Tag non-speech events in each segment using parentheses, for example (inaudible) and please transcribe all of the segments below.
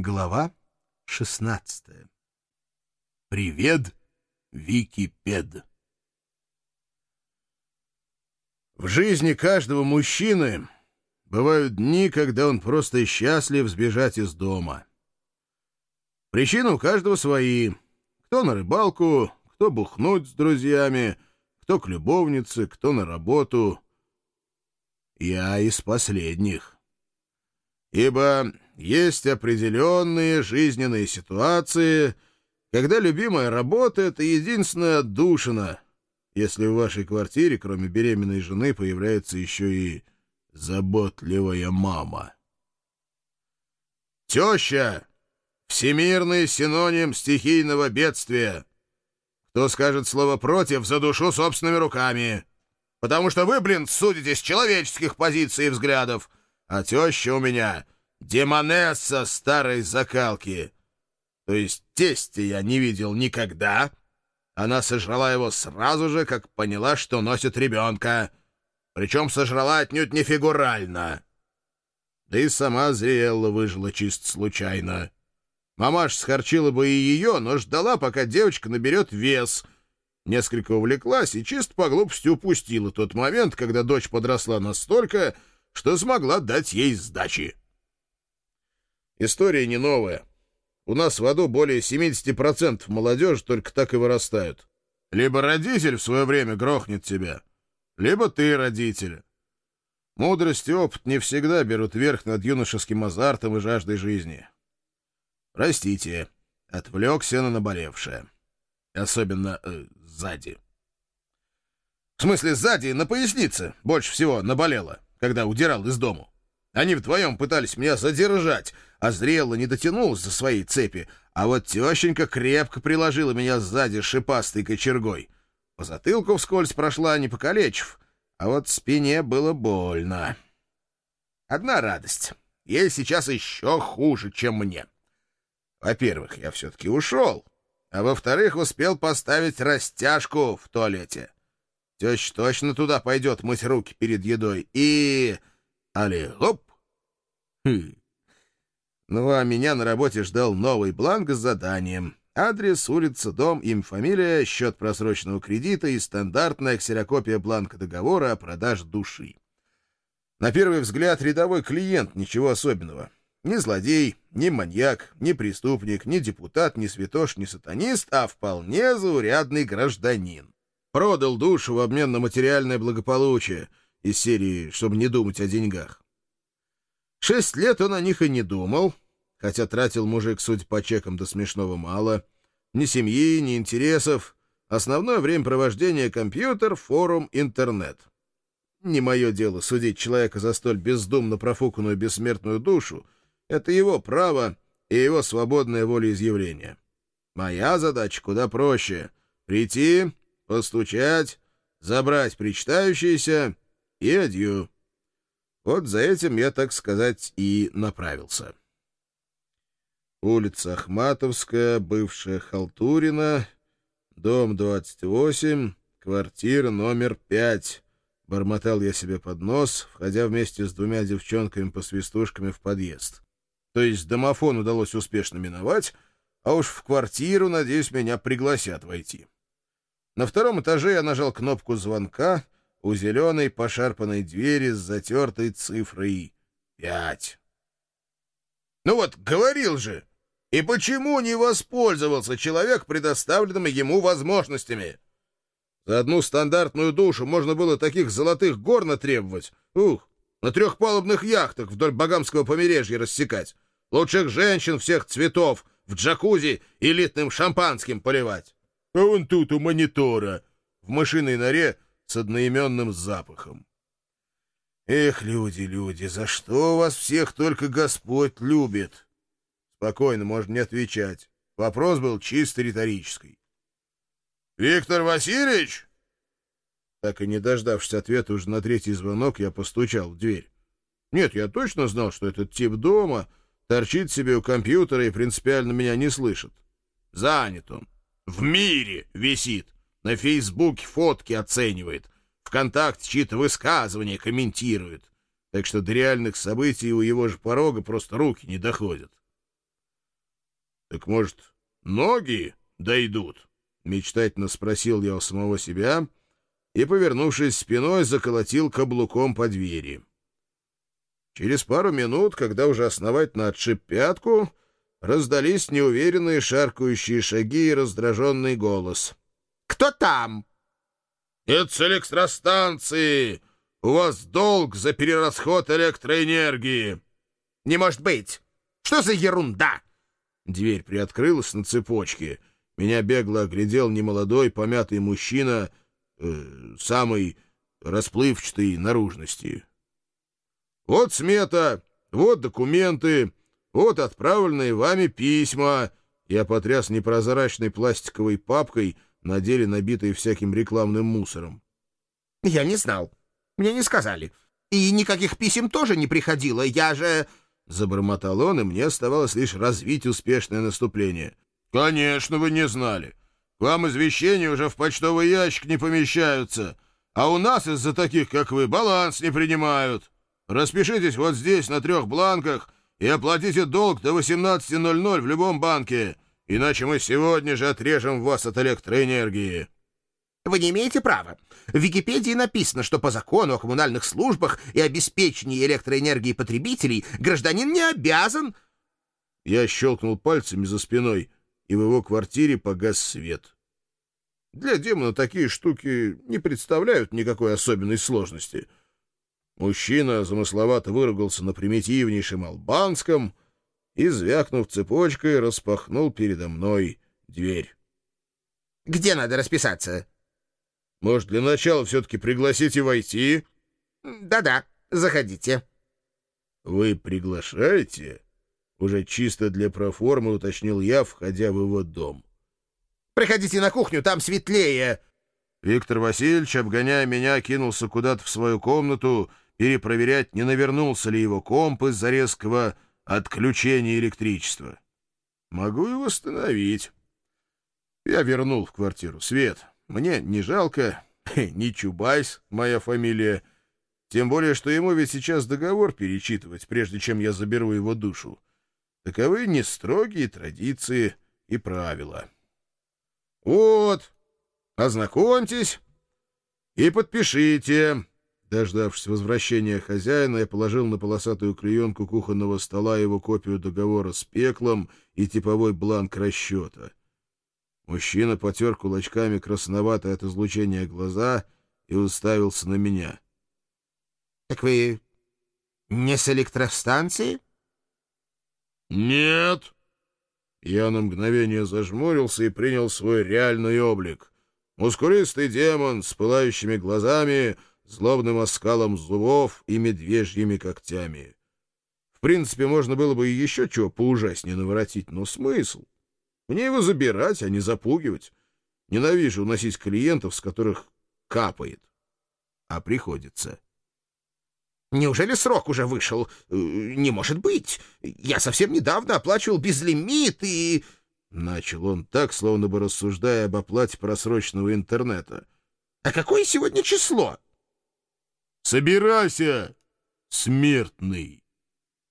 Глава 16. Привет, Википед. В жизни каждого мужчины бывают дни, когда он просто счастлив сбежать из дома. Причины у каждого свои. Кто на рыбалку, кто бухнуть с друзьями, кто к любовнице, кто на работу. Я из последних. Ибо есть определенные жизненные ситуации, когда любимая работа — это единственная отдушина, если в вашей квартире, кроме беременной жены, появляется еще и заботливая мама. Теща — всемирный синоним стихийного бедствия. Кто скажет слово «против», за душу собственными руками. Потому что вы, блин, судите с человеческих позиций и взглядов, а теща у меня — демонесса старой закалки. То есть тестя я не видел никогда. Она сожрала его сразу же, как поняла, что носит ребенка. Причем сожрала отнюдь не фигурально. Да и сама Зриэлла выжила чисто случайно. Мамаш схорчила бы и ее, но ждала, пока девочка наберет вес. Несколько увлеклась и чисто по глупости упустила тот момент, когда дочь подросла настолько, что смогла дать ей сдачи. История не новая. У нас в аду более 70% молодежи только так и вырастают. Либо родитель в свое время грохнет тебя, либо ты родитель. Мудрость и опыт не всегда берут верх над юношеским азартом и жаждой жизни. Простите, отвлекся на наболевшее. Особенно э, сзади. В смысле, сзади, на пояснице, больше всего наболело, когда удирал из дому. Они вдвоем пытались меня задержать, а зрело не дотянулась за своей цепи, а вот тещенька крепко приложила меня сзади шипастой кочергой. По затылку вскользь прошла, не покалечив, а вот спине было больно. Одна радость. Ей сейчас еще хуже, чем мне. Во-первых, я все-таки ушел, а во-вторых, успел поставить растяжку в туалете. Теща точно туда пойдет мыть руки перед едой. И... Али, хоп! Хм. Ну а меня на работе ждал новый бланк с заданием. Адрес, улица, дом, им, фамилия, счет просроченного кредита и стандартная ксерокопия бланка договора о продаже души. На первый взгляд рядовой клиент, ничего особенного. Ни злодей, ни маньяк, ни преступник, ни депутат, ни святош, ни сатанист, а вполне заурядный гражданин. Продал душу в обмен на материальное благополучие из серии «Чтобы не думать о деньгах». Шесть лет он о них и не думал, хотя тратил мужик, судя по чекам, до смешного мало. Ни семьи, ни интересов. Основное времяпровождение — компьютер, форум, интернет. Не мое дело судить человека за столь бездумно профуканную бессмертную душу. Это его право и его свободное волеизъявление. Моя задача куда проще — прийти, постучать, забрать причитающиеся и адью. Вот за этим я, так сказать, и направился. Улица Ахматовская, бывшая Халтурина, дом 28, квартира номер 5. Бормотал я себе под нос, входя вместе с двумя девчонками-посвистушками в подъезд. То есть домофон удалось успешно миновать, а уж в квартиру, надеюсь, меня пригласят войти. На втором этаже я нажал кнопку звонка — у зеленой пошарпанной двери с затертой цифрой пять. Ну вот, говорил же! И почему не воспользовался человек предоставленными ему возможностями? За одну стандартную душу можно было таких золотых гор натребовать. Ух, на трехпалубных яхтах вдоль Багамского побережья рассекать. Лучших женщин всех цветов в джакузи элитным шампанским поливать. А вон тут у монитора в мышиной норе с одноименным запахом. Эх, люди, люди, за что вас всех только Господь любит? Спокойно, можно не отвечать. Вопрос был чисто риторический. Виктор Васильевич? Так и не дождавшись ответа уже на третий звонок, я постучал в дверь. Нет, я точно знал, что этот тип дома торчит себе у компьютера и принципиально меня не слышит. Занят он. В мире висит. На Фейсбуке фотки оценивает. ВКонтакте чьи-то высказывания комментирует. Так что до реальных событий у его же порога просто руки не доходят. — Так, может, ноги дойдут? — мечтательно спросил я у самого себя и, повернувшись спиной, заколотил каблуком по двери. Через пару минут, когда уже основательно отшиб пятку, раздались неуверенные шаркающие шаги и раздраженный голос. «Кто там?» «Это с электростанции! У вас долг за перерасход электроэнергии!» «Не может быть! Что за ерунда?» Дверь приоткрылась на цепочке. Меня бегло оглядел немолодой, помятый мужчина, э, самой расплывчатой наружности. «Вот смета, вот документы, вот отправленные вами письма». Я потряс непрозрачной пластиковой папкой, на деле набитой всяким рекламным мусором. «Я не знал. Мне не сказали. И никаких писем тоже не приходило. Я же...» Забормотал он, и мне оставалось лишь развить успешное наступление. «Конечно, вы не знали. К вам извещения уже в почтовый ящик не помещаются, а у нас из-за таких, как вы, баланс не принимают. Распишитесь вот здесь на трех бланках и оплатите долг до 18.00 в любом банке, иначе мы сегодня же отрежем вас от электроэнергии». Вы не имеете права. В Википедии написано, что по закону о коммунальных службах и обеспечении электроэнергии потребителей гражданин не обязан... Я щелкнул пальцами за спиной, и в его квартире погас свет. Для демона такие штуки не представляют никакой особенной сложности. Мужчина замысловато выругался на примитивнейшем албанском и, звякнув цепочкой, распахнул передо мной дверь. «Где надо расписаться?» Может, для начала все-таки пригласите войти? Да-да, заходите. Вы приглашаете? Уже чисто для проформы уточнил я, входя в его дом. Приходите на кухню, там светлее. Виктор Васильевич, обгоняя меня, кинулся куда-то в свою комнату перепроверять, не навернулся ли его комп из-за резкого отключения электричества. Могу и восстановить. Я вернул в квартиру свет. Мне не жалко, (laughs) не Чубайс моя фамилия. Тем более, что ему ведь сейчас договор перечитывать, прежде чем я заберу его душу. Таковы не строгие традиции и правила. Вот, ознакомьтесь и подпишите. Дождавшись возвращения хозяина, я положил на полосатую клеенку кухонного стола его копию договора с пеклом и типовой бланк расчета. Мужчина потер кулачками красноватое от излучения глаза и уставился на меня. — Так вы не с электростанции? — Нет. Я на мгновение зажмурился и принял свой реальный облик. Мускулистый демон с пылающими глазами, злобным оскалом зубов и медвежьими когтями. В принципе, можно было бы и еще чего поужаснее наворотить, но смысл — мне его забирать, а не запугивать. Ненавижу уносить клиентов, с которых капает. А приходится. Неужели срок уже вышел? Э, не может быть. Я совсем недавно оплачивал безлимит и... Начал он так, словно бы рассуждая об оплате просроченного интернета. А какое сегодня число? Собирайся, смертный.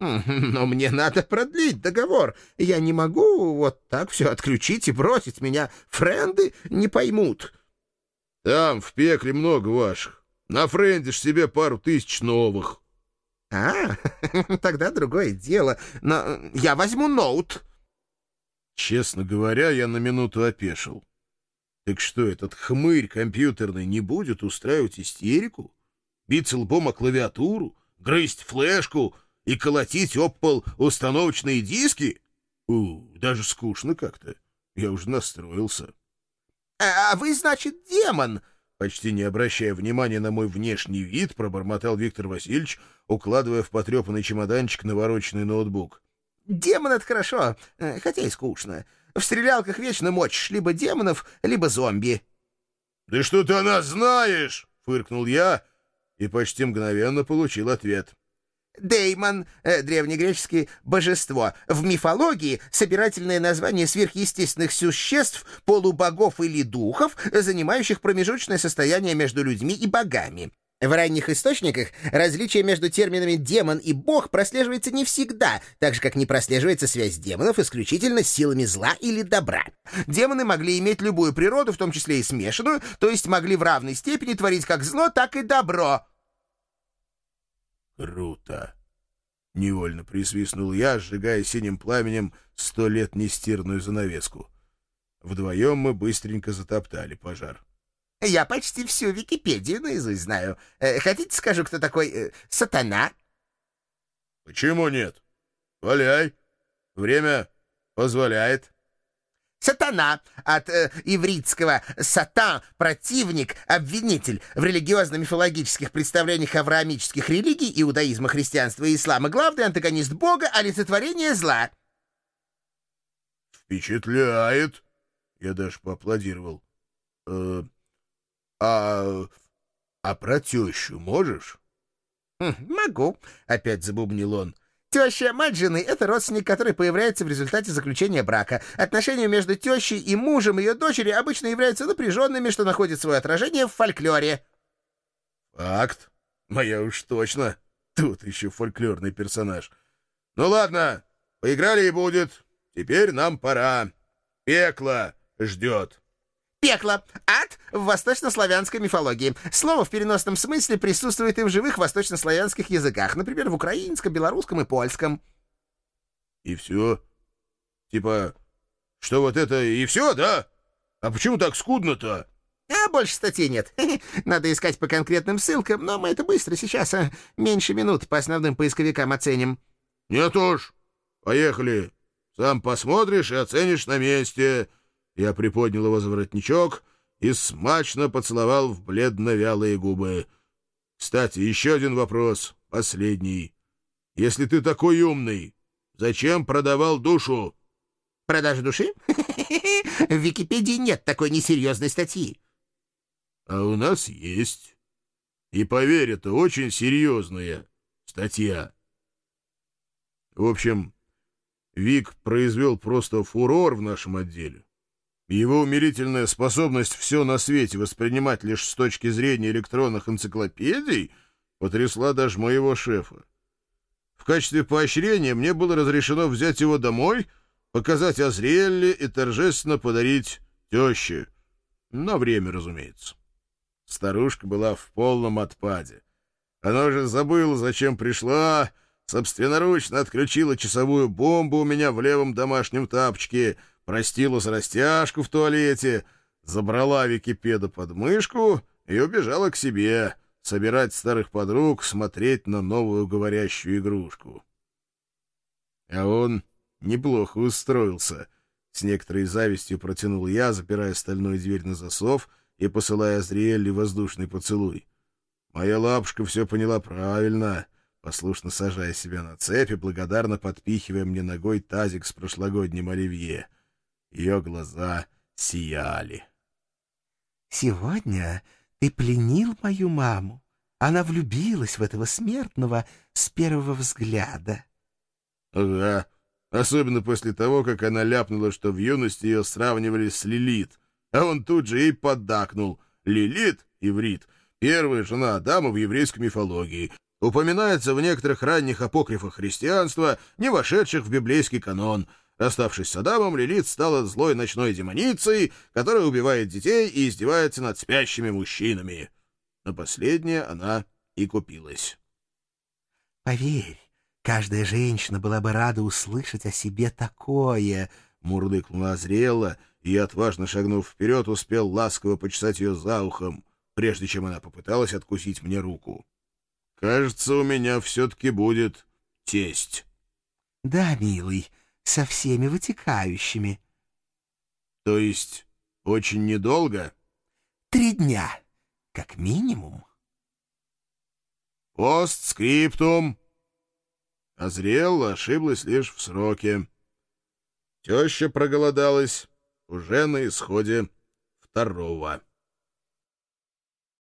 Но мне надо продлить договор. Я не могу вот так все отключить и бросить. Меня френды не поймут. Там в пекле много ваших. Нафрендишь себе пару тысяч новых. А, (laughs) тогда другое дело. Но я возьму ноут. Честно говоря, я на минуту опешил. Так что, этот хмырь компьютерный не будет устраивать истерику? Биться лбом о клавиатуру? Грызть флешку? и колотить об пол установочные диски? У, даже скучно как-то. Я уже настроился. А, — А вы, значит, демон? Почти не обращая внимания на мой внешний вид, пробормотал Виктор Васильевич, укладывая в потрепанный чемоданчик навороченный ноутбук. — Демон — это хорошо, э, хотя и скучно. В стрелялках вечно мочишь либо демонов, либо зомби. — Да что ты о нас знаешь? — фыркнул я и почти мгновенно получил ответ. Деймон, э, древнегреческий божество. В мифологии собирательное название сверхъестественных существ, полубогов или духов, занимающих промежуточное состояние между людьми и богами. В ранних источниках различие между терминами «демон» и «бог» прослеживается не всегда, так же, как не прослеживается связь демонов исключительно с силами зла или добра. Демоны могли иметь любую природу, в том числе и смешанную, то есть могли в равной степени творить как зло, так и добро. «Круто!» — невольно присвистнул я, сжигая синим пламенем сто лет нестирную занавеску. Вдвоем мы быстренько затоптали пожар. Я почти всю Википедию наизусть знаю. Э, хотите, скажу, кто такой э, сатана? Почему нет? Валяй. Время позволяет. Сатана от э, ивритского «сатан» — противник, обвинитель. В религиозно-мифологических представлениях авраамических религий, иудаизма, христианства и ислама главный антагонист Бога — олицетворение зла. «Впечатляет!» — я даже поаплодировал. «Э, «А... а про тещу можешь?» хм, «Могу», — опять забубнил он. Теща, мать это родственник, который появляется в результате заключения брака. Отношения между тещей и мужем ее дочери обычно являются напряженными, что находит свое отражение в фольклоре. Факт. Моя уж точно. Тут еще фольклорный персонаж. Ну ладно, поиграли и будет. Теперь нам пора. Пекло ждет. Пекло. Ад в восточнославянской мифологии. Слово в переносном смысле присутствует и в живых восточнославянских языках, например, в украинском, белорусском и польском. И все? Типа, что вот это и все, да? А почему так скудно-то? А больше статей нет. (laughs) Надо искать по конкретным ссылкам, но мы это быстро сейчас, а меньше минут по основным поисковикам оценим. Нет уж. Поехали. Сам посмотришь и оценишь на месте. Я приподнял его за воротничок и смачно поцеловал в бледно-вялые губы. Кстати, еще один вопрос, последний. Если ты такой умный, зачем продавал душу? Продажа души? (laughs) В Википедии нет такой несерьезной статьи. А у нас есть. И поверь, это очень серьезная статья. В общем, Вик произвел просто фурор в нашем отделе. Его умерительная способность все на свете воспринимать лишь с точки зрения электронных энциклопедий потрясла даже моего шефа. В качестве поощрения мне было разрешено взять его домой, показать Азриэлле и торжественно подарить теще. На время, разумеется. Старушка была в полном отпаде. Она уже забыла, зачем пришла, собственноручно отключила часовую бомбу у меня в левом домашнем тапочке — простила с растяжку в туалете, забрала Википеда под мышку и убежала к себе собирать старых подруг, смотреть на новую говорящую игрушку. А он неплохо устроился. С некоторой завистью протянул я, запирая стальную дверь на засов и посылая Азриэлли воздушный поцелуй. Моя лапушка все поняла правильно, послушно сажая себя на цепь и благодарно подпихивая мне ногой тазик с прошлогодним оливье — ее глаза сияли. «Сегодня ты пленил мою маму. Она влюбилась в этого смертного с первого взгляда». «Ага, особенно после того, как она ляпнула, что в юности ее сравнивали с Лилит, а он тут же ей поддакнул. Лилит, иврит, первая жена Адама в еврейской мифологии, упоминается в некоторых ранних апокрифах христианства, не вошедших в библейский канон — Оставшись с Адамом, Лилит стала злой ночной демоницей, которая убивает детей и издевается над спящими мужчинами. На последнее она и купилась. «Поверь, каждая женщина была бы рада услышать о себе такое», — мурлыкнула Азриэла, и, отважно шагнув вперед, успел ласково почесать ее за ухом, прежде чем она попыталась откусить мне руку. «Кажется, у меня все-таки будет тесть». «Да, милый», со всеми вытекающими. — То есть очень недолго? — Три дня, как минимум. — Постскриптум. Азриэлла ошиблась лишь в сроке. Теща проголодалась уже на исходе второго.